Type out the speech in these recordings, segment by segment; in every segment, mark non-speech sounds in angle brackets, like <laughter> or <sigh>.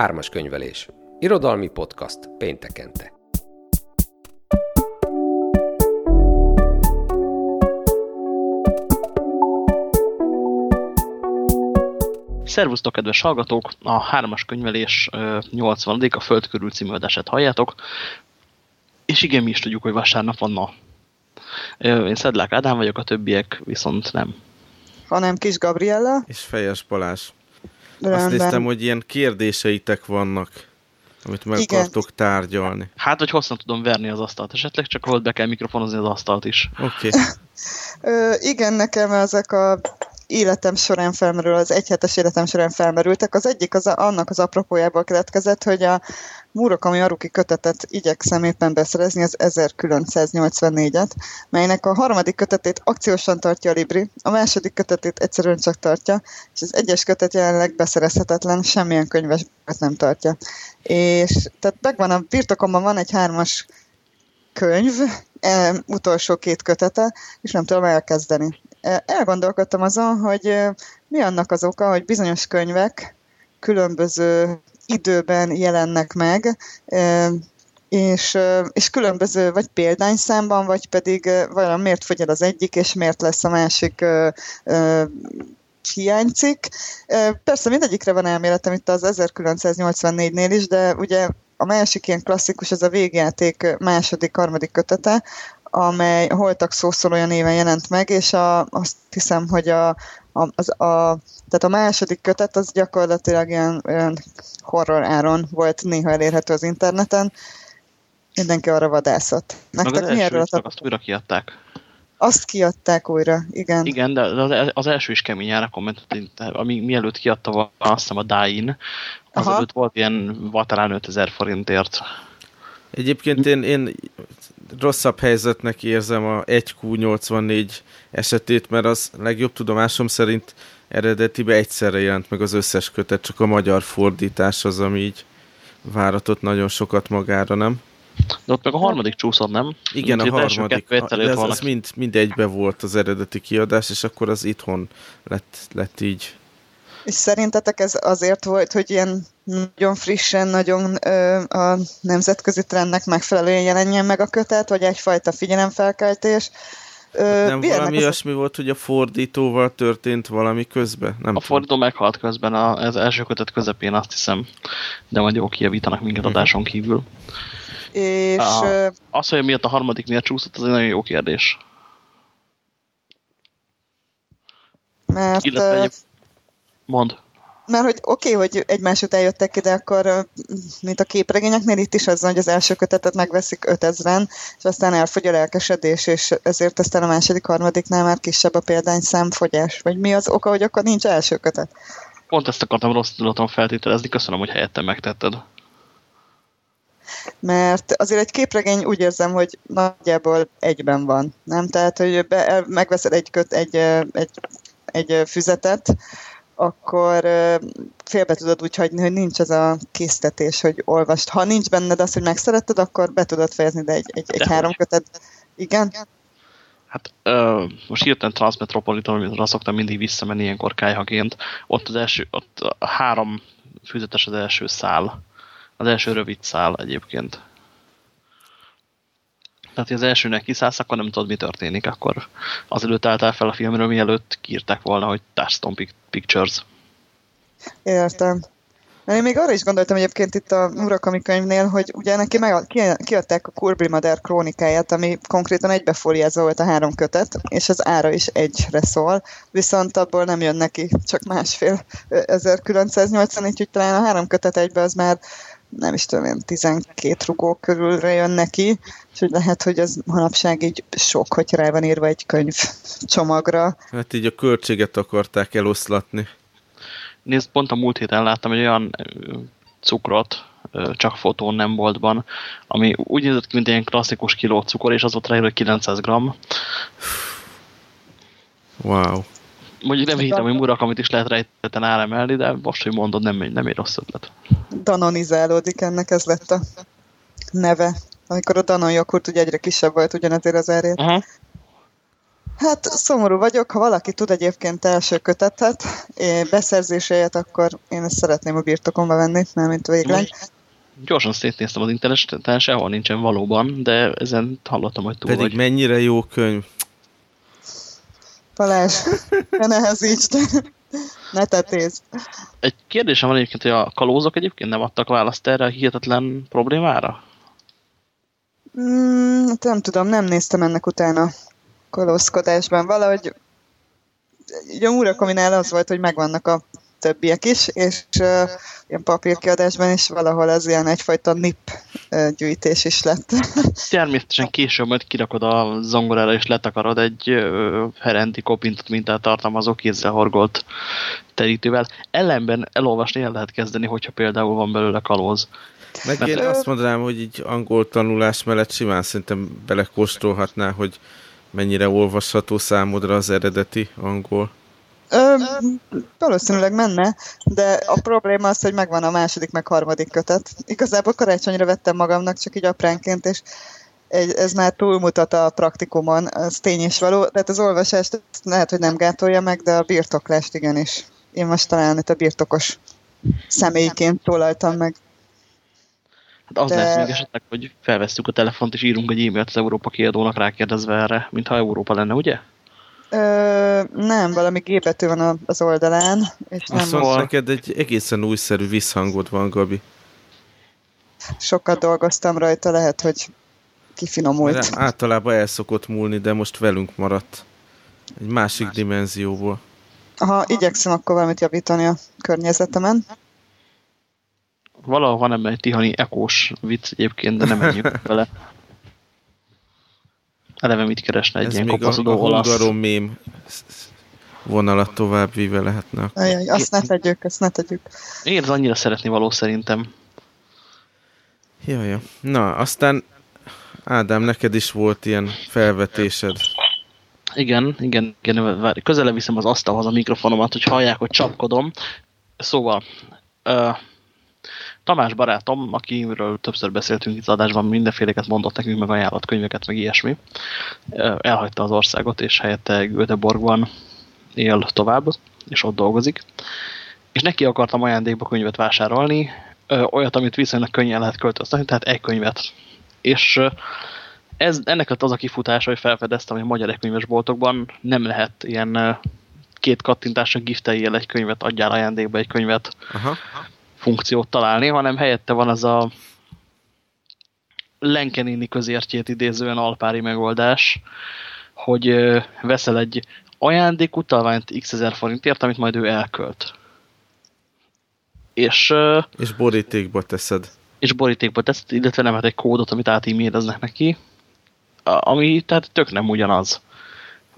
Ármas könyvelés. Irodalmi podcast péntekente. Szervusztok, kedves hallgatók! A hármas könyvelés 80 a Föld körül című adását halljátok. És igen, mi is tudjuk, hogy vasárnap van ma. Én Szedlák Ádám vagyok, a többiek viszont nem. Hanem Kis Gabriella. És Fejes Balázs. Rendben. Azt néztem, hogy ilyen kérdéseitek vannak, amit meg Igen. akartok tárgyalni. Hát, hogy hosszan tudom verni az asztalt esetleg, csak ahol be kell mikrofonozni az asztalt is. Oké. <laughs> Okay. igen, nekem ezek a életem során felmerül, az egyhetes életem során felmerültek. Az egyik az a, annak az apropójából keletkezett, hogy a Murakami Aruki kötetet igyekszem éppen beszerezni, az 1984-et, melynek a harmadik kötetét akciósan tartja a Libri, a második kötetét egyszerűen csak tartja, és az egyes kötet jelenleg beszerezhetetlen, semmilyen könyves nem tartja. És tehát megvan a birtokomban van egy hármas könyv, e, utolsó két kötete, és nem tudom elkezdeni. Elgondolkodtam azon, hogy mi annak az oka, hogy bizonyos könyvek különböző időben jelennek meg, és, és különböző vagy példányszámban, vagy pedig vajon miért fogyad az egyik, és miért lesz a másik hiányzik. Persze mindegyikre van elméletem itt az 1984-nél is, de ugye a másik ilyen klasszikus, az a végjáték második, harmadik kötete, amely a Holtak szószólója néven jelent meg, és a, azt hiszem, hogy a, a, az, a, tehát a második kötet az gyakorlatilag ilyen, ilyen horror áron volt néha elérhető az interneten. Mindenki arra vadászott. Nektek mi erről a azt újra kiadták. Azt kiadták újra, igen. Igen, de az első is kemény ára kommentet, ami mielőtt kiadta volna, azt hiszem a Dain, az előtt volt ilyen vatalán 5000 forintért. Egyébként én, én rosszabb helyzetnek érzem a 1Q84 esetét, mert az legjobb tudomásom szerint eredetiben egyszerre jelent meg az összes kötet, csak a magyar fordítás az, ami így váratott nagyon sokat magára, nem? De ott meg a harmadik csúszod, nem? Igen, a harmadik. De ez, az mind, mind egybe volt az eredeti kiadás, és akkor az itthon lett, lett így. És szerintetek ez azért volt, hogy ilyen nagyon frissen, nagyon ö, a nemzetközi trendnek megfelelően jelenjen meg a kötet, vagy egyfajta figyelemfelkeltés? Ö, nem valami az... olyasmi volt, hogy a fordítóval történt valami közben? Nem a tudom. fordító meghalt közben a, az első kötet közepén, azt hiszem. De majd jó kijavítanak minket mhm. adáson kívül. És... A, az, hogy miatt a harmadik miatt csúszott, az egy nagyon jó kérdés. Mert... Illetve egy... Mond mert hogy oké, okay, hogy egymás után jöttek ki, de akkor, mint a képregényeknél itt is az, hogy az első kötetet megveszik 5000-en, és aztán elfogy a lelkesedés, és ezért aztán a második, harmadiknál már kisebb a példányszámfogyás. Vagy mi az oka, hogy akkor nincs első kötet? Pont ezt akartam rossz tudaton feltételezni, köszönöm, hogy helyettem megtetted. Mert azért egy képregény úgy érzem, hogy nagyjából egyben van, nem? Tehát, hogy be, megveszed egy, köt, egy, egy, egy füzetet, akkor félbe tudod úgy hagyni, hogy nincs az a késztetés, hogy olvast. Ha nincs benned az, hogy megszeretted, akkor be tudod fejezni, de egy, egy, egy három kötet. Igen? Hát ö, most hirtelen Transmetropolitan, amire szoktam mindig visszamenni ilyenkor kájhaként. Ott az első, ott a három füzetes az első szál. Az első rövid szál egyébként. Tehát, hogy az elsőnek kiszállsz, akkor nem tudod, mi történik. Akkor azelőtt álltál fel a filmről, mielőtt kiírták volna, hogy Touchstone Pictures. Értem. Én még arra is gondoltam egyébként itt a Murakami könyvnél, hogy ugye neki meg, kiadták a Kurbi Mader krónikáját, ami konkrétan egybefóliázó volt a három kötet, és az ára is egyre szól, viszont abból nem jön neki csak másfél 1980, úgyhogy talán a három kötet egybe az már nem is tudom, én 12 rugó körülre jön neki, hogy lehet, hogy az manapság így sok, hogy rá van írva egy könyv csomagra. Hát így a költséget akarták eloszlatni. Nézd, pont a múlt héten láttam egy olyan cukrot, csak fotón nem boltban, ami úgy nézett ki, mint egy klasszikus kiló cukor, és az ott rájön, hogy 900 gram. Wow. Mondjuk nem hittem, hogy Murakamit is lehet rejtetten áremelni, de most, hogy mondod, nem, nem egy rossz ötlet. Danonizálódik ennek, ez lett a neve. Amikor a Danon joghurt ugye egyre kisebb volt ugyanezért az erét. Uh -huh. Hát szomorú vagyok, ha valaki tud egyébként első kötetet, beszerzéséért, akkor én ezt szeretném a birtokomba venni, mint végleg. Gyorsan szétnéztem az interneten, sehol nincsen valóban, de ezen hallottam, hogy túl Pedig vagy. mennyire jó könyv. Balázs, <laughs> ne nehezítsd. Ne tetézd. Egy kérdésem van egyébként, hogy a kalózok egyébként nem adtak választ erre a hihetetlen problémára? Mm, hát nem tudom, nem néztem ennek utána kalózkodásban. Valahogy ugye a Murakominál az volt, hogy megvannak a többiek is, és uh, ilyen papírkiadásban is valahol ez ilyen egyfajta nip gyűjtés is lett. <laughs> Természetesen később majd kirakod a zongorára és letakarod egy uh, herenti kopintot mintát tartalmazó kézzel horgolt terítővel. Ellenben elolvasni el lehet kezdeni, hogyha például van belőle kalóz. Meg Mert én azt mondanám, hogy így angol tanulás mellett simán szerintem belekóstolhatná, hogy mennyire olvasható számodra az eredeti angol. Ö, valószínűleg menne, de a probléma az, hogy megvan a második, meg harmadik kötet. Igazából karácsonyra vettem magamnak, csak így apránként, és ez már túlmutat a praktikumon, ez tény is való. Tehát az olvasást lehet, hogy nem gátolja meg, de a birtoklást igenis. Én most talán itt a birtokos személyként szólaltam meg. Hát az de... lesz még esetleg, hogy felvesszük a telefont és írunk egy e-mailt az Európa kiadónak rákérdezve erre, mintha Európa lenne, ugye? Ö, nem, valami gépető van az oldalán. És nem Azt mondta, neked egy egészen újszerű visszhangod van, Gabi. Sokat dolgoztam rajta, lehet, hogy kifinomult. Mert általában el szokott múlni, de most velünk maradt. Egy másik Más. dimenzióból. Aha, igyekszem akkor valamit javítani a környezetemen. Valahol van ebben egy tihani ekós vicc egyébként, de nem menjünk <laughs> vele. Eleve mit keresne egy Ez ilyen kopaszodó olasz? Ez még a mém vonalat tovább víve lehetne. Ajaj, azt ne tegyük, azt ne tegyük. Én az annyira szeretni való szerintem. Jaj, Na, aztán Ádám, neked is volt ilyen felvetésed. Igen, igen, igen, közelebb viszem az asztalhoz a mikrofonomat, hogy hallják, hogy csapkodom. Szóval, uh, Tamás barátom, akiről többször beszéltünk itt az adásban, mindenféleket mondott nekünk, meg ajánlott könyveket, meg ilyesmi, elhagyta az országot, és helyette Göteborgban él tovább, és ott dolgozik. És neki akartam ajándékba könyvet vásárolni, olyat, amit viszonylag könnyen lehet költöztetni, tehát egy könyvet. És ez, ennek lett az a kifutása, hogy felfedeztem, hogy a magyar e boltokban nem lehet ilyen két kattintásra gifteljél egy könyvet, adjál ajándékba egy könyvet. Aha funkciót találni, hanem helyette van az a Lenkenini közértjét idézően alpári megoldás, hogy veszel egy ajándékutalványt x ezer forintért, amit majd ő elkölt. És, és borítékba teszed. És borítékba teszed, illetve nem hát egy kódot, amit átiméleznek neki, ami tehát tök nem ugyanaz.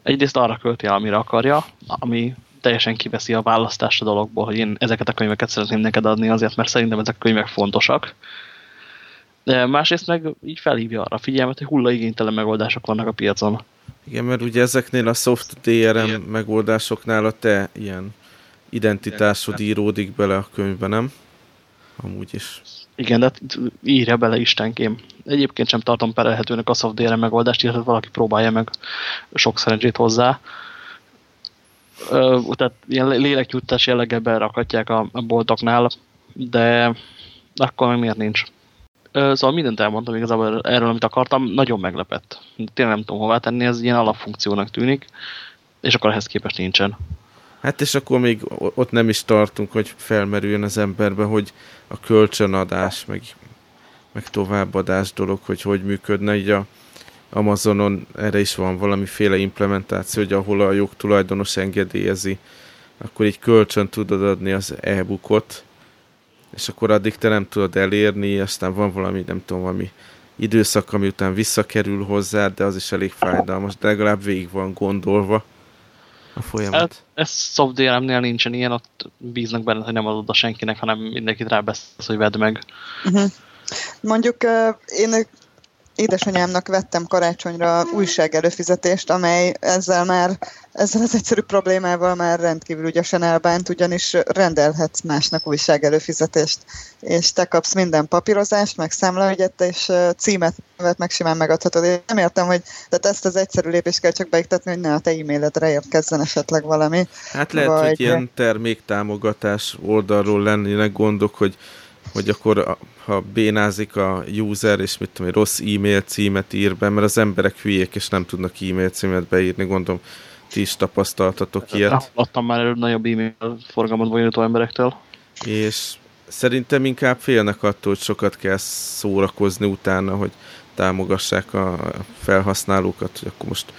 Egyrészt arra költi amire akarja, ami teljesen kiveszi a választást a dologból, hogy én ezeket a könyveket szeretném neked adni azért, mert szerintem ezek a könyvek fontosak. De másrészt meg így felhívja arra a figyelmet, hogy hullaigénytelen megoldások vannak a piacon. Igen, mert ugye ezeknél a soft DRM Igen. megoldásoknál a te ilyen identitásod íródik bele a könyvbe, nem? Amúgy is. Igen, de írja bele Istenkém. Egyébként sem tartom perelhetőnek a soft DRM megoldást, illetve valaki próbálja meg sok szerencsét hozzá tehát ilyen léleknyújtás jelleggel berakatják a, a boltoknál, de akkor meg miért nincs? Szóval mindent elmondtam igazából erről, amit akartam, nagyon meglepett. Tényleg nem tudom hová tenni, ez ilyen alapfunkciónak tűnik, és akkor ehhez képest nincsen. Hát és akkor még ott nem is tartunk, hogy felmerüljön az emberbe, hogy a kölcsönadás, meg, meg továbbadás dolog, hogy hogy működne, így a Amazonon erre is van valamiféle implementáció, hogy ahol a jogtulajdonos engedélyezi, akkor így kölcsön tudod adni az e-bookot, és akkor addig te nem tudod elérni, aztán van valami, nem tudom, valami időszak, ami után visszakerül hozzá, de az is elég fájdalmas, de legalább végig van gondolva a folyamat. Ez, ez software-nél nincsen ilyen, ott bíznak benne, hogy nem adod a senkinek, hanem mindenkit rábeszélsz, hogy vedd meg. Uh -huh. Mondjuk én édesanyámnak vettem karácsonyra újság előfizetést, amely ezzel már, ezzel az egyszerű problémával már rendkívül ügyesen elbánt, ugyanis rendelhetsz másnak újság előfizetést, és te kapsz minden papírozást, meg számlaügyet, és címet meg simán megadhatod. Én nem értem, hogy tehát ezt az egyszerű lépést kell csak beiktatni, hogy ne a te e-mailedre érkezzen esetleg valami. Hát lehet, vagy... hogy ilyen terméktámogatás oldalról lennének gondok, hogy hogy akkor ha bénázik a user, és mit tudom, rossz e-mail címet ír be, mert az emberek hülyék, és nem tudnak e-mail címet beírni, gondolom ti is tapasztaltatok ilyet. Láttam már előbb nagyobb e-mail forgalmat bonyolító emberektől. És szerintem inkább félnek attól, hogy sokat kell szórakozni utána, hogy támogassák a felhasználókat, hogy akkor most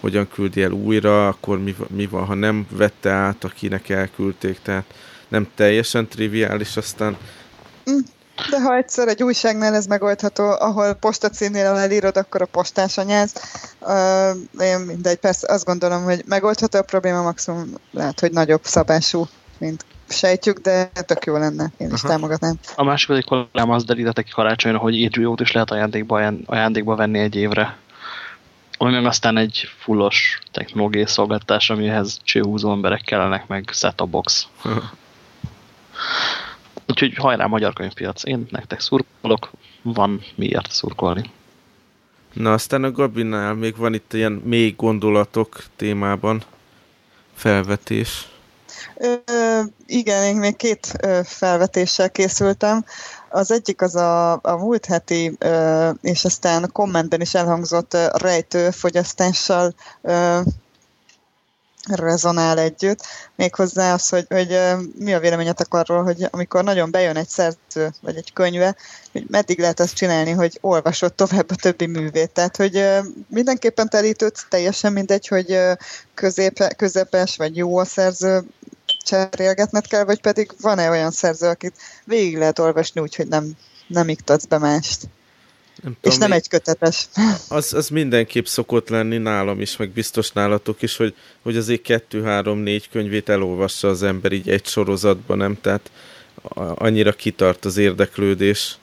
hogyan küldi el újra, akkor mi, mi van, ha nem vette át, akinek elküldték, tehát nem teljesen triviális, aztán de ha egyszer egy újságnál ez megoldható, ahol postacímnél elírod, akkor a postás anyáz. Uh, én mindegy, persze azt gondolom, hogy megoldható a probléma, maximum lehet, hogy nagyobb szabású, mint sejtjük, de tök jó lenne. Én is Aha. támogatnám. A másik egy kollégám az derítette ki karácsonyra, hogy HBO-t is lehet ajándékba, ajándékba venni egy évre. Ami meg aztán egy fullos technológiai szolgáltatás, amihez csőhúzó emberek kellenek, meg set box. Úgyhogy hajrá magyar könyvpiac. Én nektek szurkolok, van miért szurkolni. Na, aztán a Gabinál még van itt ilyen mély gondolatok témában felvetés. Ö, igen, én még két ö, felvetéssel készültem. Az egyik az a, a múlt heti, ö, és aztán a kommentben is elhangzott ö, rejtőfogyasztással ö, rezonál együtt. Méghozzá az, hogy, hogy mi a véleményetek arról, hogy amikor nagyon bejön egy szerző, vagy egy könyve, hogy meddig lehet azt csinálni, hogy olvasod tovább a többi művét. Tehát, hogy mindenképpen telítőt, teljesen mindegy, hogy középe, közepes vagy jó a szerző, cserélgetned kell, vagy pedig van-e olyan szerző, akit végig lehet olvasni úgy, hogy nem, nem iktatsz be mást. Nem tudom, és nem egy kötetes. <laughs> Az, az mindenképp szokott lenni nálam is, meg biztos nálatok is, hogy, hogy azért kettő, három, négy könyvét elolvassa az ember így egy sorozatban, nem? Tehát annyira kitart az érdeklődés.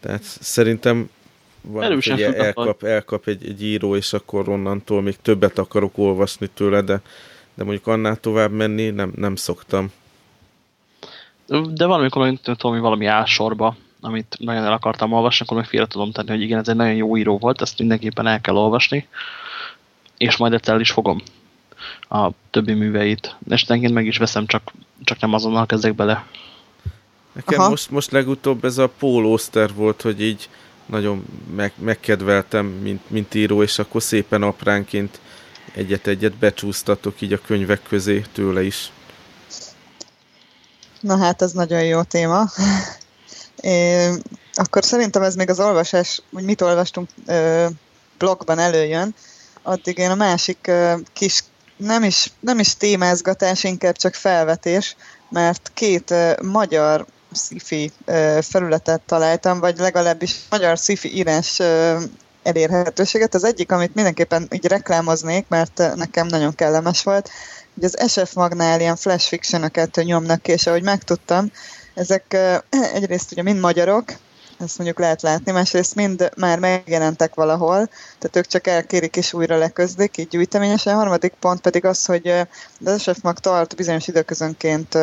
Tehát szerintem van, hogy elkap, elkap egy, egy író, és akkor onnantól még többet akarok olvasni tőle, de, de mondjuk annál tovább menni nem, nem szoktam. De valamikor, mint tudom, valami álsorba amit nagyon el akartam olvasni, akkor meg félre tudom tenni, hogy igen, ez egy nagyon jó író volt, ezt mindenképpen el kell olvasni, és majd egyszer el is fogom a többi műveit. Estenként meg is veszem, csak, csak nem azonnal kezdek bele. Nekem most, most legutóbb ez a Paul Oster volt, hogy így nagyon meg, megkedveltem, mint, mint író, és akkor szépen apránként egyet-egyet becsúsztatok így a könyvek közé tőle is. Na hát, ez nagyon jó téma. É, akkor szerintem ez még az olvasás, hogy mit olvastunk ö, blogban előjön, addig én a másik ö, kis, nem is, nem is témázgatás, inkább csak felvetés, mert két ö, magyar sci felületet találtam, vagy legalábbis magyar sci írás ö, elérhetőséget. Az egyik, amit mindenképpen így reklámoznék, mert nekem nagyon kellemes volt, hogy az SF Magnál ilyen flash fiction nyomnak ki, és ahogy megtudtam, ezek <clears throat> egyrészt ugye mind magyarok, ezt mondjuk lehet látni, másrészt mind már megjelentek valahol, tehát ők csak elkérik és újra leközdik, így gyűjteményesen. A harmadik pont pedig az, hogy az SF Mag tart bizonyos időközönként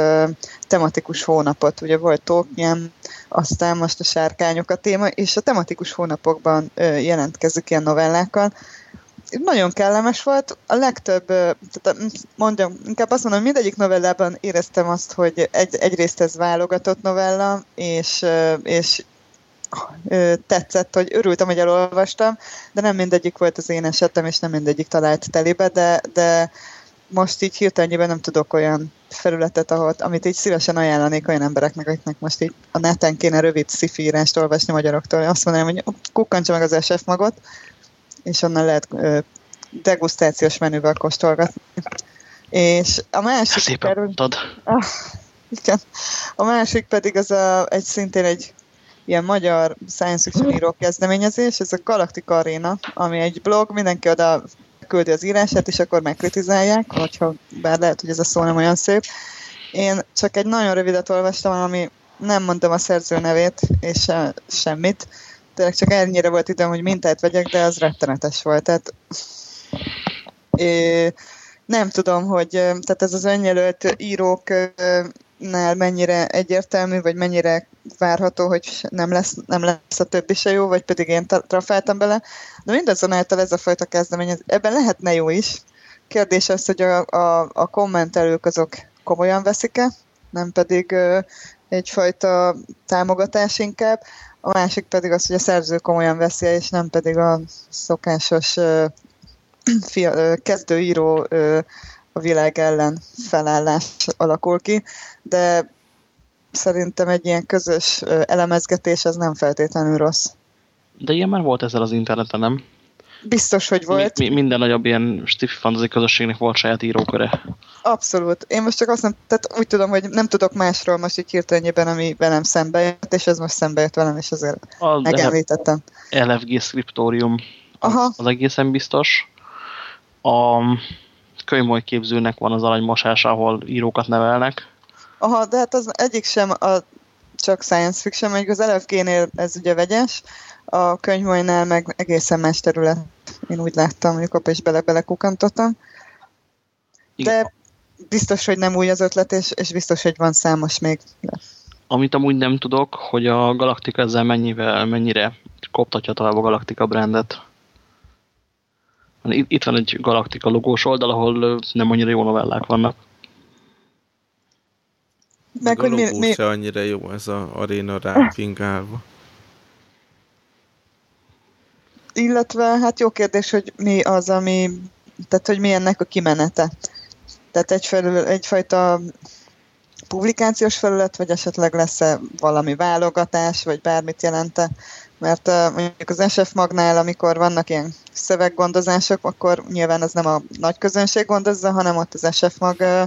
tematikus hónapot. Ugye volt Tolkien, aztán most a sárkányok a téma, és a tematikus hónapokban jelentkezik ilyen novellákkal, nagyon kellemes volt. A legtöbb, tehát mondjam, inkább azt mondom, mindegyik novellában éreztem azt, hogy egy, egyrészt ez válogatott novella, és, és tetszett, hogy örültem, hogy elolvastam, de nem mindegyik volt az én esetem, és nem mindegyik talált telébe, de, de most így hirtelenjében nem tudok olyan felületet, ahol, amit így szívesen ajánlanék olyan embereknek, akiknek most így a neten kéne rövid szifírást olvasni magyaroktól. Azt mondanám, hogy kukkantsa meg az SF magot, és onnan lehet degustációs menüvel kóstolgatni. És a másik... Szépen kerül... ah, igen. A másik pedig az a, egy szintén egy ilyen magyar science fiction író kezdeményezés, ez a Galactica Arena, ami egy blog, mindenki oda küldi az írását, és akkor megkritizálják, hogyha bár lehet, hogy ez a szó nem olyan szép. Én csak egy nagyon rövidet olvastam, ami nem mondom a szerző nevét, és semmit, tényleg csak ennyire volt időm, hogy mintát vegyek, de az rettenetes volt. Tehát, é, nem tudom, hogy tehát ez az önjelölt íróknál mennyire egyértelmű, vagy mennyire várható, hogy nem lesz, nem lesz a többi se jó, vagy pedig én trafáltam bele. De mindazonáltal ez a fajta kezdeményezés, ebben lehetne jó is. Kérdés az, hogy a, a, a kommentelők azok komolyan veszik-e, nem pedig egyfajta támogatás inkább. A másik pedig az, hogy a szerző komolyan veszi és nem pedig a szokásos ö, <clears throat> fia, kezdőíró a világ ellen felállás alakul ki, de szerintem egy ilyen közös elemezgetés az nem feltétlenül rossz. De ilyen már volt ezzel az interneten, nem? Biztos, hogy volt. Mi, mi, minden nagyobb ilyen sci-fi fantasy közösségnek volt saját íróköre. Abszolút. Én most csak azt nem, tehát úgy tudom, hogy nem tudok másról most így hirtelenjében, ami velem szembe jött, és ez most szembe jött velem, és azért a megemlítettem. LFG Scriptorium Aha. az egészen biztos a könyvmoly képzőnek van az aranymosás, ahol írókat nevelnek. Aha, de hát az egyik sem a, csak science fiction, mondjuk az LFG-nél ez ugye vegyes, a könyvmolynál meg egészen más terület. Én úgy láttam, hogy kap és bele-bele kukantottam. De biztos, hogy nem új az ötlet, és, és biztos, hogy van számos még. Amit amúgy nem tudok, hogy a Galactica ezzel mennyivel, mennyire koptatja tovább a Galactica brandet. Itt van egy Galaktika logós oldal, ahol nem annyira jó novellák vannak. Meg, hogy mi, mi... se annyira jó ez a aréna rápingálva. Illetve, hát jó kérdés, hogy mi az, ami, tehát hogy mi ennek a kimenete. Tehát egyfelől, egyfajta publikációs felület, vagy esetleg lesz-e valami válogatás, vagy bármit jelente mert uh, mondjuk az SF Magnál, amikor vannak ilyen szöveggondozások, akkor nyilván az nem a nagy közönség gondozza, hanem ott az SF Mag uh,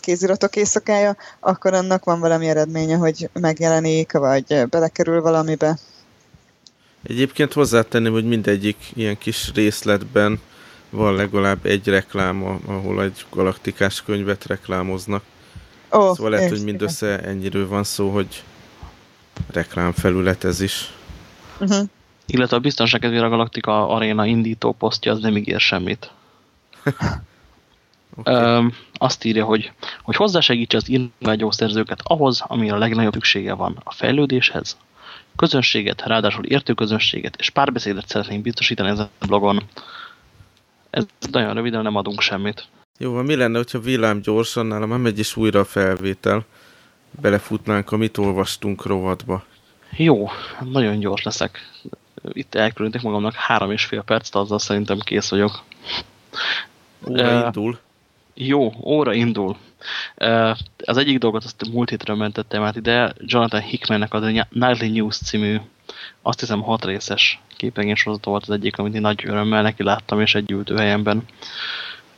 kéziratok éjszakája, akkor annak van valami eredménye, hogy megjelenik, vagy belekerül valamibe. Egyébként hozzátenném, hogy mindegyik ilyen kis részletben van legalább egy reklám, ahol egy galaktikás könyvet reklámoznak. Oh, szóval lehet, hogy mindössze ennyiről van szó, hogy reklámfelület ez is. Uh-huh. Illetve a biztonság kedvére a Galaktika Arena indító posztja az nem ígér semmit. <laughs> okay. Ö, azt írja, hogy, hogy hozzásegítse az írvágyószerzőket ahhoz, amire a legnagyobb szüksége van a fejlődéshez, közönséget, ráadásul értő közönséget és párbeszédet szeretnénk biztosítani ezen a blogon. Ez nagyon röviden nem adunk semmit. Jó, mi lenne, hogyha villám gyorsan, nálam nem megy is újra a felvétel, belefutnánk a mit olvastunk rovatba. Jó, nagyon gyors leszek. Itt elkülönítek magamnak három és fél perc, azzal szerintem kész vagyok. Óra uh, indul. Jó, óra indul. Az egyik dolgot azt múlt hétről mentettem át ide, Jonathan Hickmannek a Nightly News című, azt hiszem hat részes képregény sorozata volt az egyik, amit én nagy örömmel neki láttam, és egy ültőhelyemben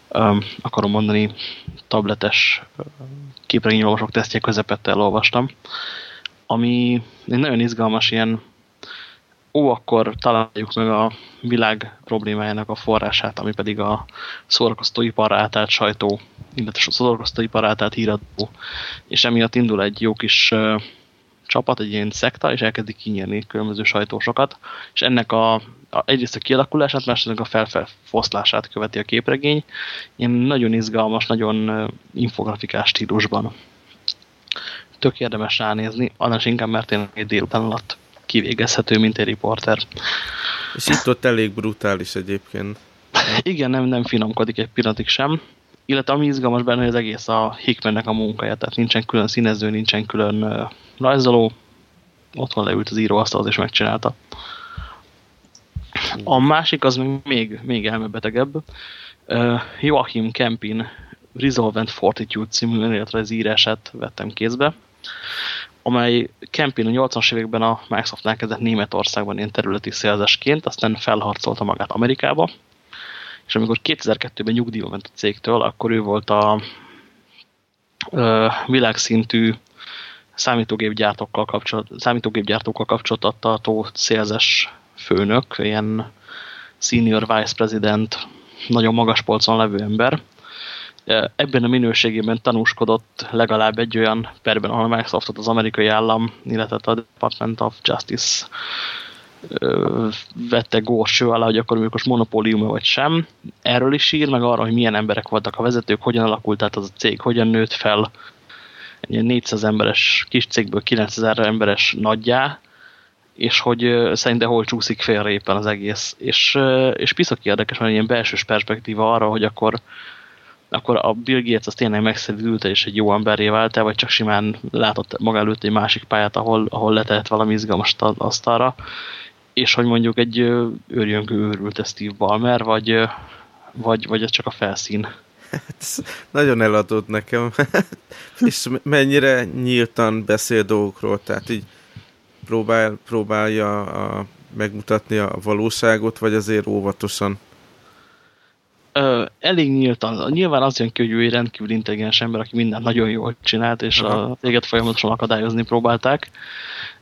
um, akarom mondani, tabletes képregényolvasók tesztje közepette elolvastam ami egy nagyon izgalmas ilyen ó, akkor találjuk meg a világ problémájának a forrását, ami pedig a szórakoztóipar átállt sajtó, illetve a szórakoztóipar átállt híradó, és emiatt indul egy jó kis uh, csapat, egy ilyen szekta, és elkezdik kinyerni különböző sajtósokat, és ennek a, a egyrészt a kialakulását, másrészt a felfelfoszlását követi a képregény, ilyen nagyon izgalmas, nagyon uh, infografikás stílusban. Tök érdemes ránézni, annál inkább, mert én egy délután alatt kivégezhető, mint egy riporter. És itt ott elég brutális egyébként. <laughs> Igen, nem, nem finomkodik egy pillanatig sem. Illetve ami izgalmas benne, hogy az egész a Hickmannek a munkája, tehát nincsen külön színező, nincsen külön uh, rajzoló, otthon leült az íróasztalhoz és megcsinálta. A másik az még, még elmebetegebb. Uh, Joachim Kempin Resolvent Fortitude című az írását vettem kézbe amely Kempin a 80-as években a Microsoftnál kezdett Németországban ilyen területi szélzesként, aztán felharcolta magát Amerikába, és amikor 2002-ben nyugdíjba ment a cégtől, akkor ő volt a ö, világszintű számítógépgyártókkal, kapcsolat, számítógépgyártókkal kapcsolatot tartó szélzes főnök, ilyen senior vice president, nagyon magas polcon levő ember, ebben a minőségében tanúskodott legalább egy olyan perben, ahol Microsoftot az amerikai állam, illetve a Department of Justice vette górső alá, hogy akkor most monopólium vagy sem. Erről is ír, meg arra, hogy milyen emberek voltak a vezetők, hogyan alakult át az a cég, hogyan nőtt fel egy 400 emberes kis cégből 9000 emberes nagyjá, és hogy szerintem hol csúszik félre éppen az egész. És, és piszak érdekes, mert ilyen belsős perspektíva arra, hogy akkor, akkor a Bill Gates az tényleg megszerűlte és egy jó emberré vált vagy csak simán látott maga előtt egy másik pályát, ahol, ahol letett valami izgalmas asztalra, és hogy mondjuk egy őrjöngő őrült Steve Ballmer, vagy, vagy, vagy ez csak a felszín. Ez nagyon eladott nekem. <laughs> és mennyire nyíltan beszél dolgokról, tehát így próbál, próbálja a, megmutatni a valóságot, vagy azért óvatosan? Ö, elég nyíltan. Nyilván az jön ki, hogy ő egy rendkívül intelligens ember, aki mindent nagyon jól csinált, és Aha. a téged folyamatosan akadályozni próbálták,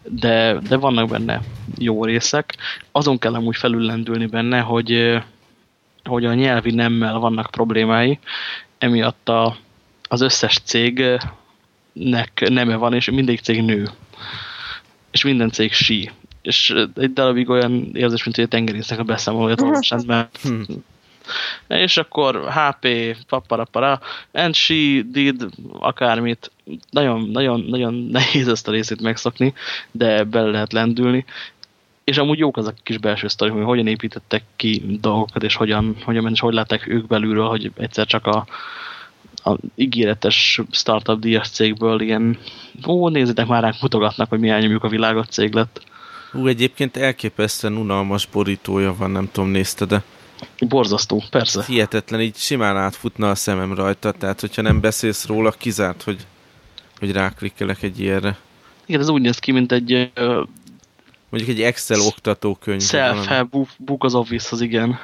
de, de vannak benne jó részek. Azon kell amúgy felüllendülni benne, hogy, hogy a nyelvi nemmel vannak problémái, emiatt a, az összes cégnek neme van, és mindig cég nő és minden cég sí. És egy darabig olyan érzés, mint hogy a tengerésznek a beszámolóját olvasod, mert hm. És akkor HP, paparapara, and she did akármit. Nagyon, nagyon, nagyon nehéz ezt a részét megszokni, de bele lehet lendülni. És amúgy jók azok a kis belső sztori, hogy hogyan építettek ki dolgokat, és hogyan, hogyan és hogy látták ők belülről, hogy egyszer csak a, a ígéretes startup díjas cégből ilyen, ó, nézzétek már ránk mutogatnak, hogy mi elnyomjuk a világot cég lett. Ú, egyébként elképesztően unalmas borítója van, nem tudom, nézte, de Borzasztó, persze. Hihetetlen, így simán átfutna a szemem rajta, tehát hogyha nem beszélsz róla, kizárt, hogy, hogy ráklikkelek egy ilyenre. Igen, ez úgy néz ki, mint egy... Mondjuk egy Excel oktatókönyv. Self-help book az Office-hoz, igen.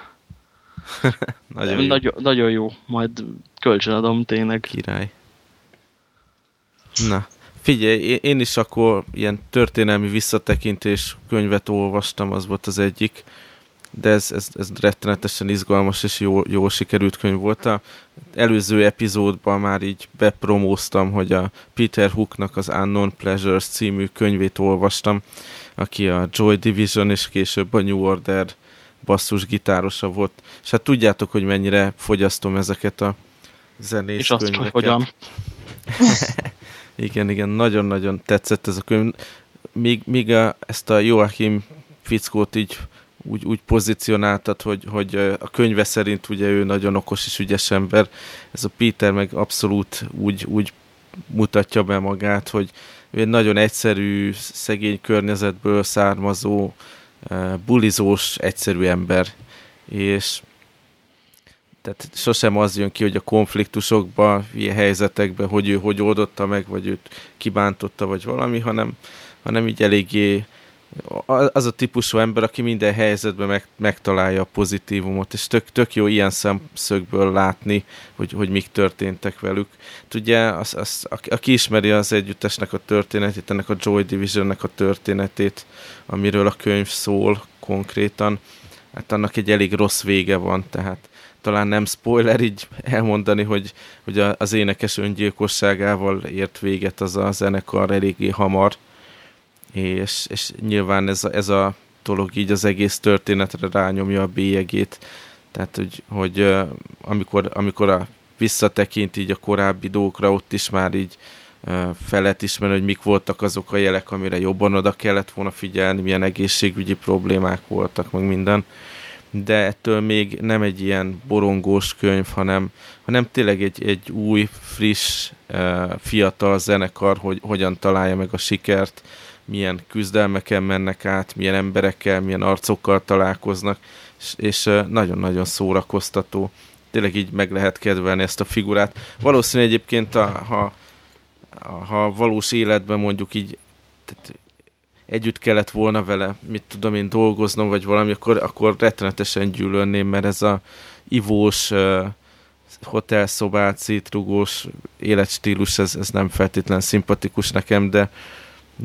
<laughs> nagyon, jó. Nagyon, nagyon jó, majd kölcsönadom tényleg. Király. Na, figyelj, én is akkor ilyen történelmi visszatekintés könyvet olvastam, az volt az egyik, de ez, ez, ez rettenetesen izgalmas és jó, jó sikerült könyv volt. A előző epizódban már így bepromóztam, hogy a Peter Hooknak az Unknown Pleasures című könyvét olvastam, aki a Joy Division és később a New Order basszusgitárosa volt. És hát tudjátok, hogy mennyire fogyasztom ezeket a zenész És azt, hogy hogyan. <laughs> igen, igen, nagyon-nagyon tetszett ez a könyv. Míg, míg a, ezt a Joachim fickót így úgy, úgy pozícionáltat, hogy, hogy a könyve szerint ugye ő nagyon okos és ügyes ember. Ez a Peter meg abszolút úgy, úgy mutatja be magát, hogy ő egy nagyon egyszerű, szegény környezetből származó, bulizós, egyszerű ember, és tehát sosem az jön ki, hogy a konfliktusokban, ilyen helyzetekben, hogy ő hogy oldotta meg, vagy őt kibántotta, vagy valami, hanem, hanem így eléggé az a típusú ember, aki minden helyzetben meg, megtalálja a pozitívumot, és tök, tök jó ilyen szemszögből látni, hogy, hogy mik történtek velük. Ugye, az, az, aki ismeri az együttesnek a történetét, ennek a Joy Divisionnek a történetét, amiről a könyv szól konkrétan, hát annak egy elég rossz vége van, tehát talán nem spoiler így elmondani, hogy, hogy az énekes öngyilkosságával ért véget az a zenekar eléggé hamar, és, és nyilván ez a, ez a dolog így az egész történetre rányomja a bélyegét, tehát hogy, hogy amikor, amikor a visszatekint így a korábbi dolgokra, ott is már így felett ismerni, hogy mik voltak azok a jelek, amire jobban oda kellett volna figyelni, milyen egészségügyi problémák voltak, meg minden. De ettől még nem egy ilyen borongós könyv, hanem, hanem tényleg egy, egy új, friss, fiatal zenekar, hogy hogyan találja meg a sikert, milyen küzdelmeken mennek át, milyen emberekkel, milyen arcokkal találkoznak, és nagyon-nagyon szórakoztató. Tényleg így meg lehet kedvelni ezt a figurát. Valószínűleg egyébként, a, ha, ha valós életben mondjuk így tehát együtt kellett volna vele, mit tudom én, dolgoznom, vagy valami, akkor, akkor rettenetesen gyűlölném, mert ez a ivós, uh, hotelszobát, szétrugós életstílus, ez, ez nem feltétlen szimpatikus nekem, de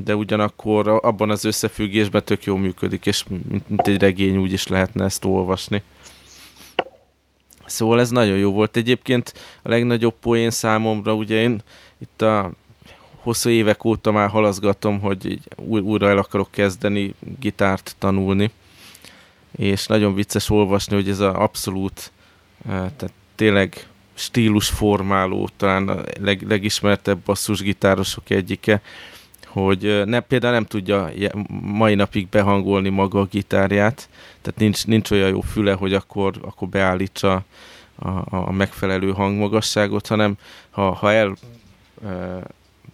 de ugyanakkor abban az összefüggésben tök jó működik, és mint, egy regény úgy is lehetne ezt olvasni. Szóval ez nagyon jó volt. Egyébként a legnagyobb poén számomra, ugye én itt a hosszú évek óta már halaszgatom, hogy így újra el akarok kezdeni gitárt tanulni, és nagyon vicces olvasni, hogy ez az abszolút, tehát tényleg stílusformáló, talán a leg, legismertebb basszusgitárosok egyike, hogy ne, például nem tudja mai napig behangolni maga a gitárját, tehát nincs, nincs olyan jó füle, hogy akkor, akkor beállítsa a, a megfelelő hangmagasságot, hanem ha, ha el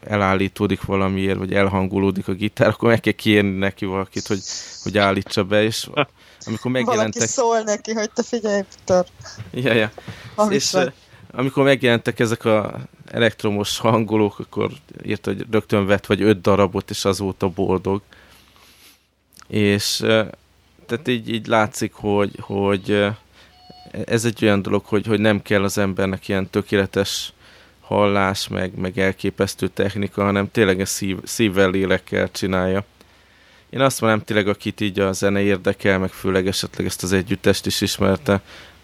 elállítódik valamiért, vagy elhangolódik a gitár, akkor meg kell kérni neki valakit, hogy, hogy állítsa be, és amikor megjelentek... Valaki szól neki, hogy te figyelj, Viktor. Ja, ja. És vagy. Amikor megjelentek ezek a elektromos hangolók, akkor írta, hogy rögtön vett vagy öt darabot, és azóta boldog. És tehát így, így látszik, hogy, hogy ez egy olyan dolog, hogy, hogy nem kell az embernek ilyen tökéletes hallás, meg, meg elképesztő technika, hanem tényleg szív, szívvel, lélekkel csinálja. Én azt mondom, tényleg akit így a zene érdekel, meg főleg esetleg ezt az együttest is ismerte,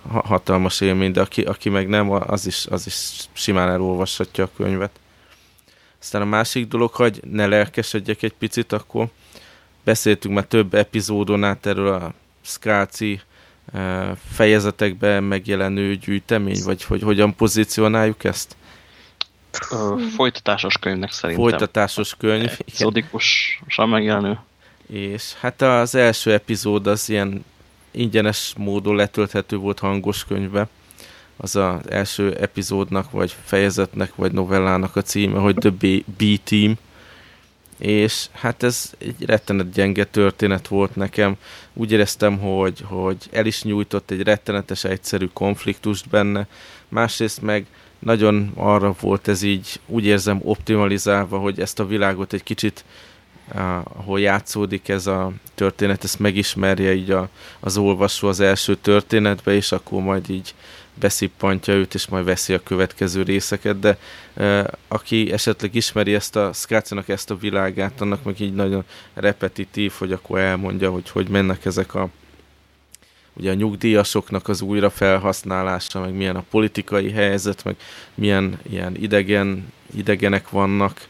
hatalmas élmény, de aki, aki meg nem, az is, az is simán elolvashatja a könyvet. Aztán a másik dolog, hogy ne lelkesedjek egy picit, akkor beszéltünk már több epizódon át erről a Skáci eh, fejezetekben megjelenő gyűjtemény, vagy hogy hogyan pozícionáljuk ezt? folytatásos könyvnek szerintem. Folytatásos könyv. Exodikusan megjelenő. És hát az első epizód az ilyen ingyenes módon letölthető volt hangos könyvbe. Az az első epizódnak, vagy fejezetnek, vagy novellának a címe, hogy The B-Team. És hát ez egy rettenet gyenge történet volt nekem. Úgy éreztem, hogy, hogy el is nyújtott egy rettenetes egyszerű konfliktust benne. Másrészt meg nagyon arra volt ez így, úgy érzem optimalizálva, hogy ezt a világot egy kicsit ahol játszódik ez a történet, ezt megismerje így a, az olvasó az első történetbe, és akkor majd így beszippantja őt, és majd veszi a következő részeket, de e, aki esetleg ismeri ezt a Skácinak ezt a világát, annak meg így nagyon repetitív, hogy akkor elmondja, hogy hogy mennek ezek a ugye a nyugdíjasoknak az újra felhasználása, meg milyen a politikai helyzet, meg milyen ilyen idegen, idegenek vannak,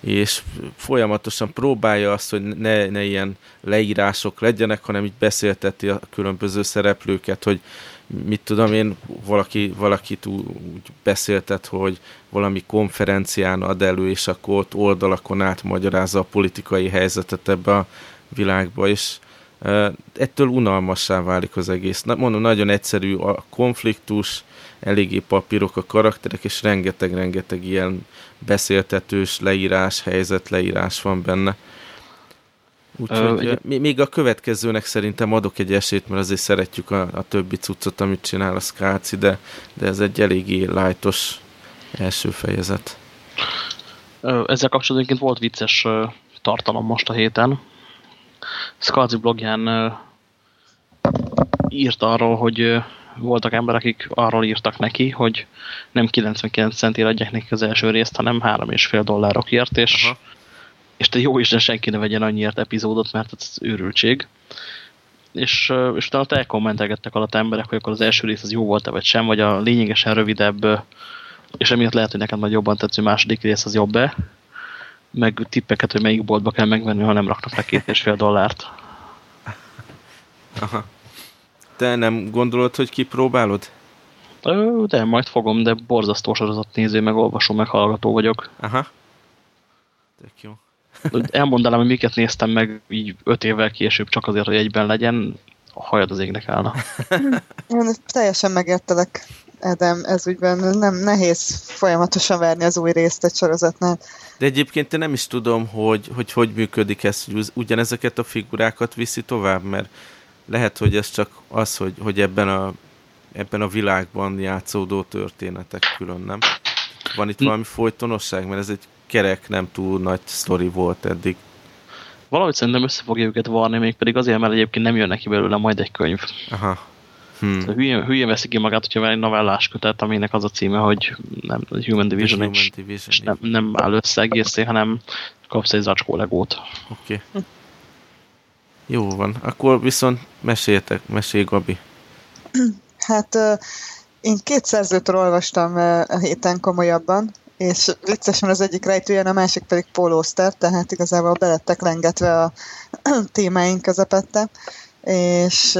és folyamatosan próbálja azt, hogy ne, ne ilyen leírások legyenek, hanem így beszélteti a különböző szereplőket, hogy mit tudom én, valaki, valakit úgy beszéltet, hogy valami konferencián ad elő, és akkor ott oldalakon át magyarázza a politikai helyzetet ebbe a világba, és ettől unalmassá válik az egész. Mondom, nagyon egyszerű a konfliktus, eléggé papírok a karakterek, és rengeteg-rengeteg ilyen beszéltetős leírás, helyzetleírás van benne. Úgyhogy egy... még a következőnek szerintem adok egy esélyt, mert azért szeretjük a, a többi cuccot, amit csinál a Skáci, de, de ez egy eléggé lájtos első fejezet. Ezzel kapcsolatban volt vicces tartalom most a héten. Skazi blogján írt arról, hogy voltak emberek, akik arról írtak neki, hogy nem 99 centért adják neki az első részt, hanem 3,5 dollárokért, és, Aha. és te jó Isten senki ne vegyen annyiért epizódot, mert ez őrültség. És, és utána elkommentelgettek alatt emberek, hogy akkor az első rész az jó volt-e vagy sem, vagy a lényegesen rövidebb, és emiatt lehet, hogy neked majd jobban tetsző második rész az jobb-e meg tippeket, hogy melyik boltba kell megvenni, ha nem raknak le két és fél dollárt. Aha. Te nem gondolod, hogy kipróbálod? De, majd fogom, de borzasztó sorozat néző, meg olvasó, meg hallgató vagyok. Aha. Tök jó. Elmondanám, hogy miket néztem meg így öt évvel később, csak azért, hogy egyben legyen, a hajad az égnek állna. <laughs> Én teljesen megértelek. Edem ez ügyben nem nehéz folyamatosan verni az új részt egy sorozatnál. De egyébként én nem is tudom, hogy hogy, hogy működik ez, hogy ugyanezeket a figurákat viszi tovább, mert lehet, hogy ez csak az, hogy, hogy ebben, a, ebben a világban játszódó történetek külön, nem? Van itt hm. valami folytonosság, mert ez egy kerek, nem túl nagy sztori volt eddig. Valahogy szerintem össze fogja őket varni, még pedig azért, mert egyébként nem jön neki belőle majd egy könyv. Aha. Hmm. Szóval hülyén, hülyén veszi ki magát, hogyha van egy novellás kötet, aminek az a címe, hogy nem, Human Division, Human és, Division és nem, nem áll össze egészé, hanem kapsz egy zacskó legót. Oké. Okay. Jó van. Akkor viszont meséljetek, mesélj Gabi. Hát én két szerzőtől olvastam a héten komolyabban. és viccesen az egyik rejtőjen, a másik pedig Paul Oster, tehát igazából belettek lengetve a <clears throat> témáink közepette, és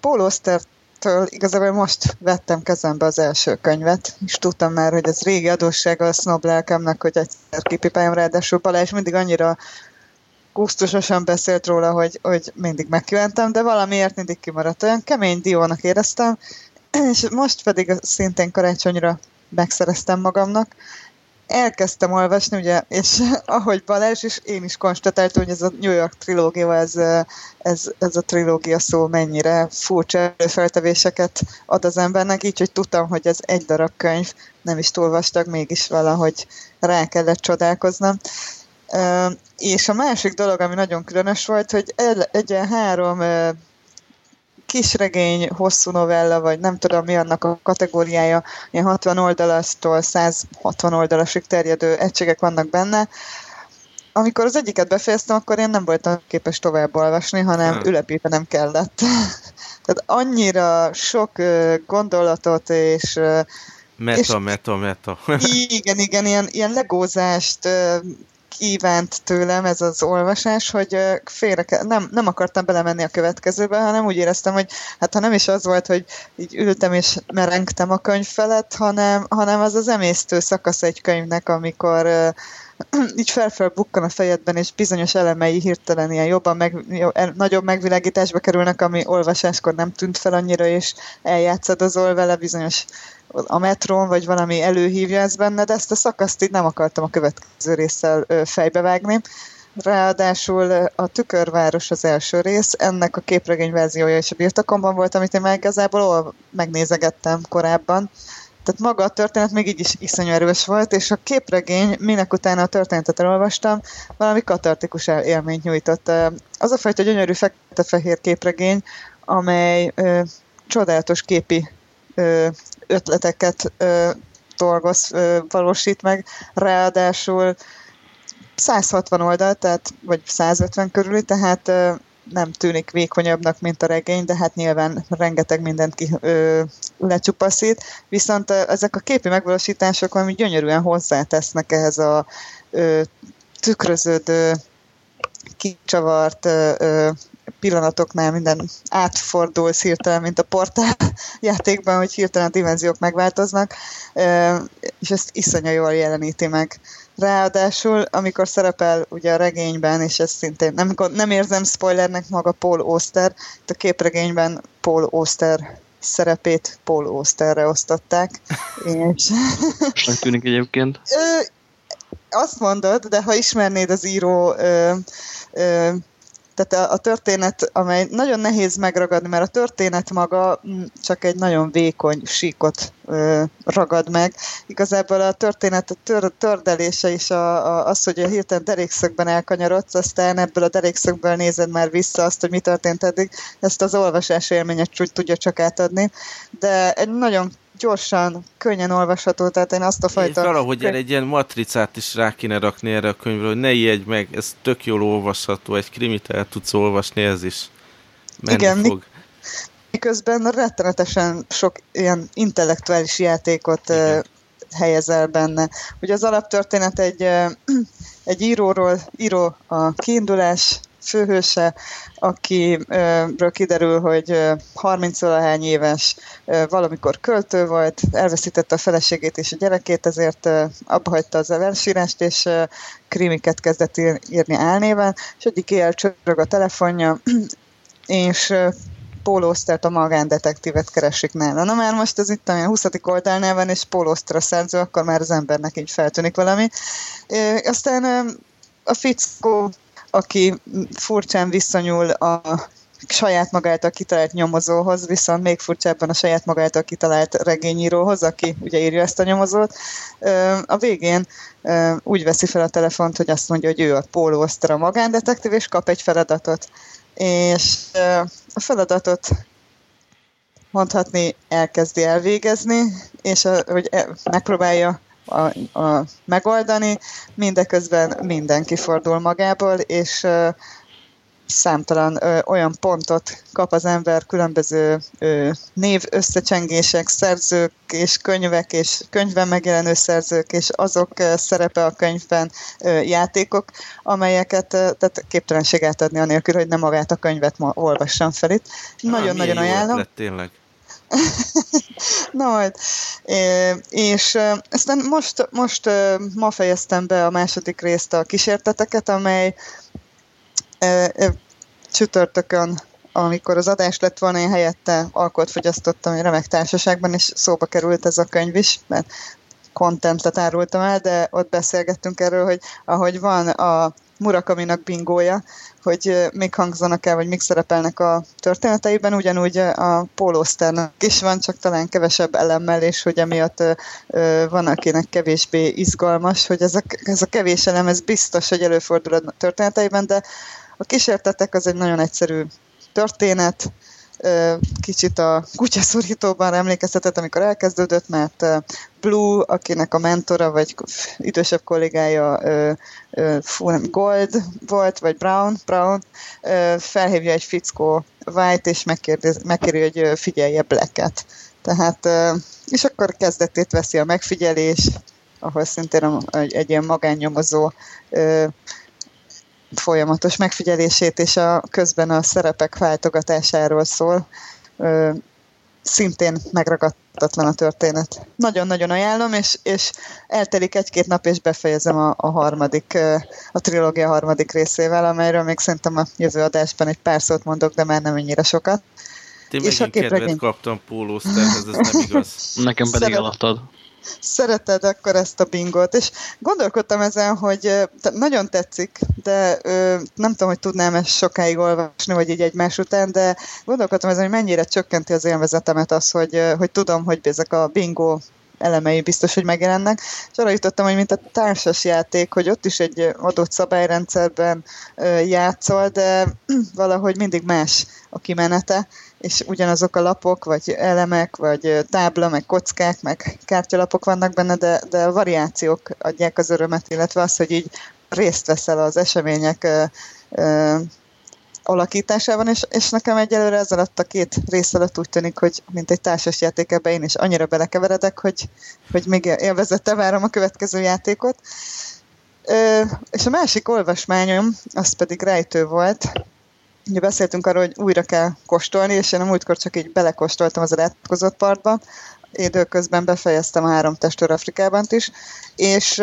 Paul Oster től igazából most vettem kezembe az első könyvet, és tudtam már, hogy ez régi adóssága a snob lelkemnek, hogy egyszer kipipáljam, ráadásul Balázs mindig annyira gusztusosan beszélt róla, hogy, hogy mindig megkívántem, de valamiért mindig kimaradt. Olyan kemény diónak éreztem, <clears throat> és most pedig szintén karácsonyra megszereztem magamnak. Elkezdtem olvasni, ugye, és <laughs> ahogy Balázs is, én is konstatáltam, hogy ez a New York trilógia, ez, ez, ez a trilógia szó mennyire furcsa feltevéseket ad az embernek, így, hogy tudtam, hogy ez egy darab könyv, nem is túl vastag, mégis valahogy rá kellett csodálkoznom. És a másik dolog, ami nagyon különös volt, hogy egy három kisregény, hosszú novella, vagy nem tudom mi annak a kategóriája, ilyen 60 oldalastól 160 oldalasig terjedő egységek vannak benne. Amikor az egyiket befejeztem, akkor én nem voltam képes tovább olvasni, hanem hmm. ülepítenem kellett. <laughs> Tehát annyira sok gondolatot és Meta, és, meta, meta. <laughs> igen, igen, ilyen, ilyen legózást kívánt tőlem ez az olvasás, hogy félre ke- nem, nem akartam belemenni a következőbe, hanem úgy éreztem, hogy hát ha nem is az volt, hogy így ültem és merengtem a könyv felett, hanem, hanem az az emésztő szakasz egy könyvnek, amikor <clears throat> így felfel bukkan a fejedben, és bizonyos elemei hirtelen ilyen jobban meg, nagyobb megvilágításba kerülnek, ami olvasáskor nem tűnt fel annyira, és eljátszadozol vele bizonyos a metrón, vagy valami előhívja ez benne, de ezt a szakaszt így nem akartam a következő résszel fejbevágni. Ráadásul a Tükörváros az első rész, ennek a képregény verziója is a birtokomban volt, amit én már igazából megnézegettem korábban. Tehát maga a történet még így is iszonyú erős volt, és a képregény, minek utána a történetet elolvastam, valami katartikus élményt nyújtott. Az a fajta gyönyörű fekete-fehér képregény, amely ö, csodálatos képi ö, ötleteket ö, dolgoz, ö, valósít meg, ráadásul 160 oldal, tehát, vagy 150 körüli, tehát ö, nem tűnik vékonyabbnak, mint a regény, de hát nyilván rengeteg mindent ki, ö, lecsupaszít, viszont ezek a képi megvalósítások valami gyönyörűen hozzátesznek ehhez a ö, tükröződő, kicsavart ö, ö, pillanatoknál minden átfordul hirtelen, mint a portál játékban, hogy hirtelen a dimenziók megváltoznak, és ezt iszonyú jól jeleníti meg. Ráadásul, amikor szerepel ugye a regényben, és ez szintén nem, nem érzem spoilernek maga Paul Oster, a képregényben Paul Oster szerepét Paul Osterre osztották. és... Most tűnik egyébként. Azt mondod, de ha ismernéd az író ö, ö, tehát a, a történet, amely nagyon nehéz megragadni, mert a történet maga mm, csak egy nagyon vékony síkot ö, ragad meg. Igazából a történet a tör, tördelése is a, a, az, hogy a hirtelen derékszögben elkanyarodsz, aztán ebből a derékszögből nézed már vissza azt, hogy mi történt eddig, ezt az olvasás élményet tudja csak átadni. De egy nagyon gyorsan, könnyen olvasható, tehát én azt a fajta... És valahogy egy ilyen matricát is rá kéne rakni erre a könyvre, hogy ne ijedj meg, ez tök jól olvasható, egy krimit el tudsz olvasni, ez is menni Igen, fog. Miközben rettenetesen sok ilyen intellektuális játékot Igen. helyezel benne. Ugye az alaptörténet egy, <clears throat> egy íróról, író a kiindulás, főhőse, akiről kiderül, hogy 30 valahány éves, valamikor költő volt, elveszítette a feleségét és a gyerekét, ezért abba hagyta az elsírást, és krimiket kezdett írni álnéven, és egyik éjjel csörög a telefonja, <clears throat> és Paul Ostert, a magándetektívet keresik nála. Na már most ez itt a 20. oldalnál van, és Paul Oster a szerző, akkor már az embernek így feltűnik valami. E, aztán a fickó aki furcsán viszonyul a saját magától kitalált nyomozóhoz, viszont még furcsábban a saját magától kitalált regényíróhoz, aki ugye írja ezt a nyomozót. A végén úgy veszi fel a telefont, hogy azt mondja, hogy ő a Paul Oster a magándetektív, és kap egy feladatot. És a feladatot mondhatni elkezdi elvégezni, és a, hogy e, megpróbálja a, a megoldani, mindeközben mindenki fordul magából, és számtalan ö, olyan pontot kap az ember különböző ö, név összecsengések, szerzők és könyvek és könyvben megjelenő szerzők és azok ö, szerepe a könyvben ö, játékok, amelyeket ö, tehát képtelenség átadni anélkül, hogy nem magát a könyvet ma olvassam fel itt. Nagyon-nagyon ajánlom. Lett, tényleg. <laughs> Na majd. És aztán most, most ma fejeztem be a második részt a kísérteteket, amely csütörtökön, amikor az adás lett volna, én helyette alkot fogyasztottam egy remek társaságban, és szóba került ez a könyv is, mert kontentet árultam el, de ott beszélgettünk erről, hogy ahogy van a Murakaminak bingója, hogy még hangzanak el, vagy még szerepelnek a történeteiben, ugyanúgy a Pólószternek is van, csak talán kevesebb elemmel, és hogy emiatt van, akinek kevésbé izgalmas, hogy ez a, ez a kevés elem, ez biztos, hogy előfordul a történeteiben, de a kísértetek az egy nagyon egyszerű történet, kicsit a kutyaszorítóban emlékeztetett, amikor elkezdődött, mert Blue, akinek a mentora, vagy idősebb kollégája Gold volt, vagy Brown, Brown felhívja egy fickó White, és megkéri, hogy figyelje Blacket. Tehát, és akkor kezdetét veszi a megfigyelés, ahol szintén egy, egy ilyen magánnyomozó folyamatos megfigyelését és a közben a szerepek váltogatásáról szól. Ö, szintén megragadhatatlan a történet. Nagyon-nagyon ajánlom, és, és eltelik egy-két nap, és befejezem a, a harmadik, a trilógia harmadik részével, amelyről még szerintem a jövő adásban egy pár szót mondok, de már nem ennyire sokat. Én és a képregény... kedvet kaptam pólósztárhoz, ez nem igaz. Nekem pedig Szeret... eladtad szereted akkor ezt a bingot, és gondolkodtam ezen, hogy nagyon tetszik, de nem tudom, hogy tudnám ezt sokáig olvasni, vagy így egymás után, de gondolkodtam ezen, hogy mennyire csökkenti az élvezetemet az, hogy, hogy tudom, hogy ezek a bingo elemei biztos, hogy megjelennek, és arra jutottam, hogy mint a társas játék, hogy ott is egy adott szabályrendszerben játszol, de <clears throat> valahogy mindig más a kimenete, és ugyanazok a lapok, vagy elemek, vagy tábla, meg kockák, meg kártyalapok vannak benne, de, de a variációk adják az örömet, illetve az, hogy így részt veszel az események ö, ö, alakításában, és, és nekem egyelőre ez alatt a két rész alatt úgy tűnik, hogy mint egy társas játék ebbe én is annyira belekeveredek, hogy, hogy még élvezettel várom a következő játékot. Ö, és a másik olvasmányom, az pedig rejtő volt, Ugye beszéltünk arról, hogy újra kell kóstolni, és én a múltkor csak így belekóstoltam az elátkozott partba, időközben befejeztem a három testőr Afrikában is, és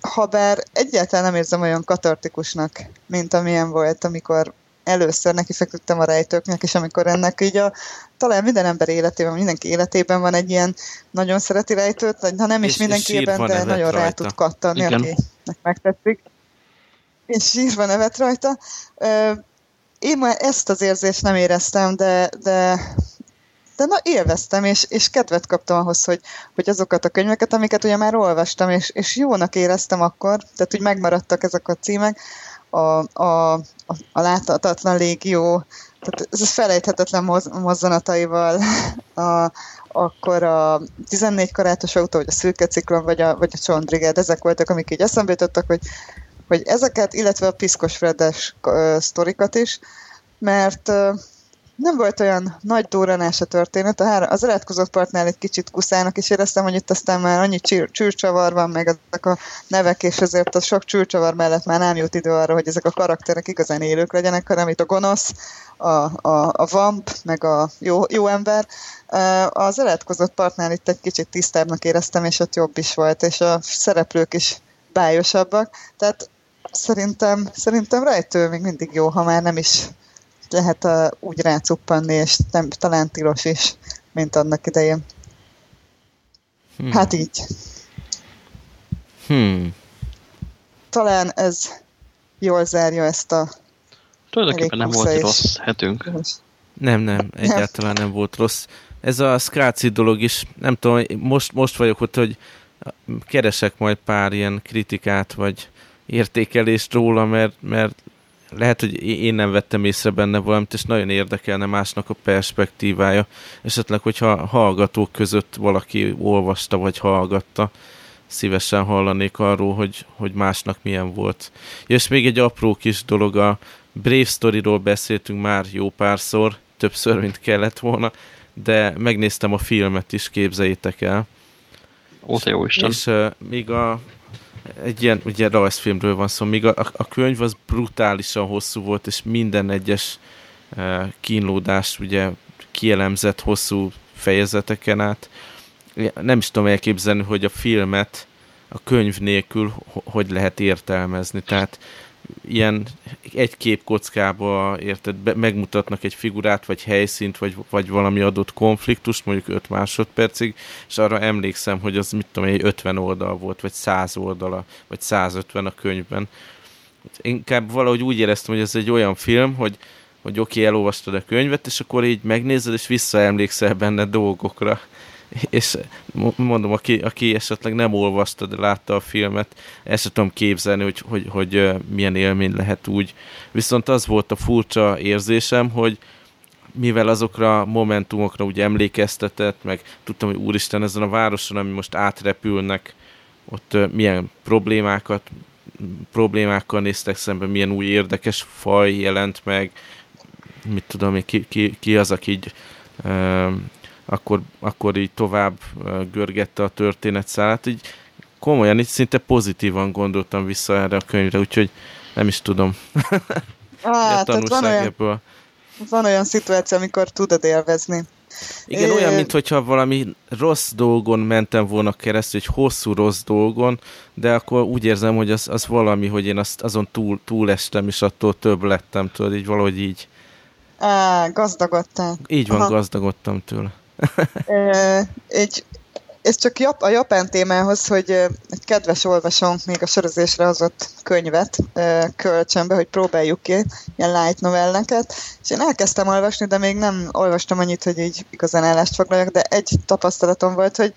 ha bár egyáltalán nem érzem olyan katartikusnak, mint amilyen volt, amikor először neki feküdtem a rejtőknek, és amikor ennek így a, talán minden ember életében, mindenki életében van egy ilyen nagyon szereti rejtőt, ha nem is mindenkiében, de nagyon rajta. rá tud kattanni, akinek megtetszik. És sírva nevet rajta én már ezt az érzést nem éreztem, de, de, de na, élveztem, és, és kedvet kaptam ahhoz, hogy, hogy azokat a könyveket, amiket ugye már olvastam, és, és jónak éreztem akkor, tehát úgy megmaradtak ezek a címek, a, a, a, a láthatatlan légió, tehát ez felejthetetlen moz, mozzanataival, <laughs> a, akkor a 14 karátos autó, vagy a szürke ciklon, vagy a, vagy a csontriged, ezek voltak, amik így eszembe jutottak, hogy hogy ezeket, illetve a Piszkos Fredes sztorikat is, mert nem volt olyan nagy durranás a történet. A három, az eletkozott partnál egy kicsit kuszának is éreztem, hogy itt aztán már annyi csír, csűrcsavar van, meg ezek a nevek, és ezért a sok csűrcsavar mellett már nem jut idő arra, hogy ezek a karakterek igazán élők legyenek, hanem itt a gonosz, a, a, a vamp, meg a jó, jó ember. Az eletkozott partnál itt egy kicsit tisztábbnak éreztem, és ott jobb is volt, és a szereplők is bájosabbak. Tehát Szerintem, szerintem rejtő még mindig jó, ha már nem is lehet uh, úgy rácuppanni, és nem, talán tilos is, mint annak idején. Hmm. Hát így. Hmm. Talán ez jól zárja ezt a Tulajdonképpen nem volt rossz hetünk. Nem, nem, egyáltalán nem volt rossz. Ez a Skráci dolog is, nem tudom, most, most vagyok ott, hogy keresek majd pár ilyen kritikát, vagy értékelést róla, mert, mert lehet, hogy én nem vettem észre benne valamit, és nagyon érdekelne másnak a perspektívája. Esetleg, hogyha hallgatók között valaki olvasta vagy hallgatta, szívesen hallanék arról, hogy, hogy másnak milyen volt. Ja, és még egy apró kis dolog, a Brave Story-ról beszéltünk már jó párszor, többször, mint kellett volna, de megnéztem a filmet is, képzeljétek el. Ó, jó Isten. És uh, még a egy ilyen ugye rajzfilmről van szó, míg a, a, könyv az brutálisan hosszú volt, és minden egyes uh, kínlódás ugye kielemzett hosszú fejezeteken át. Nem is tudom elképzelni, hogy a filmet a könyv nélkül hogy lehet értelmezni. Tehát ilyen egy kép kockába érted, be, megmutatnak egy figurát, vagy helyszínt, vagy, vagy valami adott konfliktust, mondjuk 5 másodpercig, és arra emlékszem, hogy az mit tudom, egy 50 oldal volt, vagy 100 oldala, vagy 150 a könyvben. Inkább valahogy úgy éreztem, hogy ez egy olyan film, hogy, hogy oké, okay, elolvastad a könyvet, és akkor így megnézed, és visszaemlékszel benne dolgokra és mondom, aki, aki esetleg nem olvasta, de látta a filmet, ezt tudom képzelni, hogy, hogy, hogy milyen élmény lehet úgy. Viszont az volt a furcsa érzésem, hogy mivel azokra momentumokra úgy emlékeztetett, meg tudtam, hogy úristen, ezen a városon, ami most átrepülnek, ott milyen problémákat, problémákkal néztek szemben, milyen új érdekes faj jelent meg, mit tudom ki, ki, ki az, aki így akkor, akkor így tovább görgette a történetszálát. Így komolyan, így szinte pozitívan gondoltam vissza erre a könyvre, úgyhogy nem is tudom. <laughs> Ah, a tanulság van olyan, ebből. Van olyan szituáció, amikor tudod élvezni. Igen, é... olyan, mintha valami rossz dolgon mentem volna keresztül, egy hosszú rossz dolgon, de akkor úgy érzem, hogy az, az valami, hogy én azt, azon túl, túlestem, és attól több lettem, tudod, így valahogy így. Á, gazdagodtál. Így van, Aha. gazdagodtam tőle egy, ez csak jap, a japán témához, hogy egy kedves olvasónk még a sorozésre hozott könyvet kölcsönbe, hogy próbáljuk ki ilyen light novelleket, és én elkezdtem olvasni, de még nem olvastam annyit, hogy így igazán állást foglaljak, de egy tapasztalatom volt, hogy,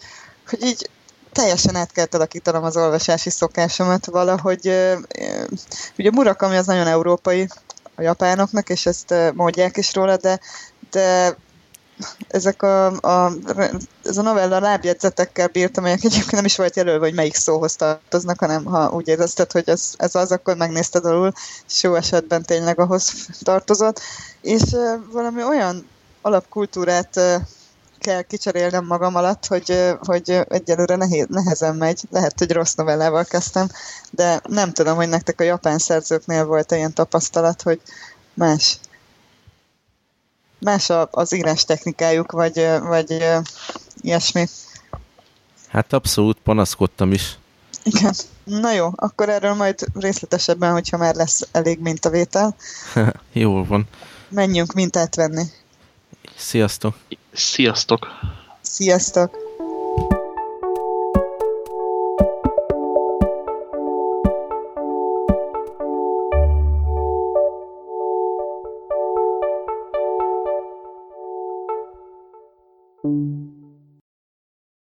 hogy így teljesen át kellett alakítanom az olvasási szokásomat valahogy. Ugye Murakami az nagyon európai a japánoknak, és ezt mondják is róla, de, de ezek a, a, ez a novella lábjegyzetekkel bírt, amelyek egyébként nem is volt jelölve, hogy melyik szóhoz tartoznak, hanem ha úgy érezted, hogy ez, ez az, akkor megnézted alul, és jó esetben tényleg ahhoz tartozott. És valami olyan alapkultúrát kell kicserélnem magam alatt, hogy, hogy egyelőre nehéz, nehezen megy. Lehet, hogy rossz novellával kezdtem, de nem tudom, hogy nektek a japán szerzőknél volt ilyen tapasztalat, hogy más más az írás technikájuk, vagy, vagy ilyesmi. Hát abszolút panaszkodtam is. Igen. Na jó, akkor erről majd részletesebben, hogyha már lesz elég mintavétel. <laughs> Jól van. Menjünk mintát venni. Sziasztok! Sziasztok! Sziasztok!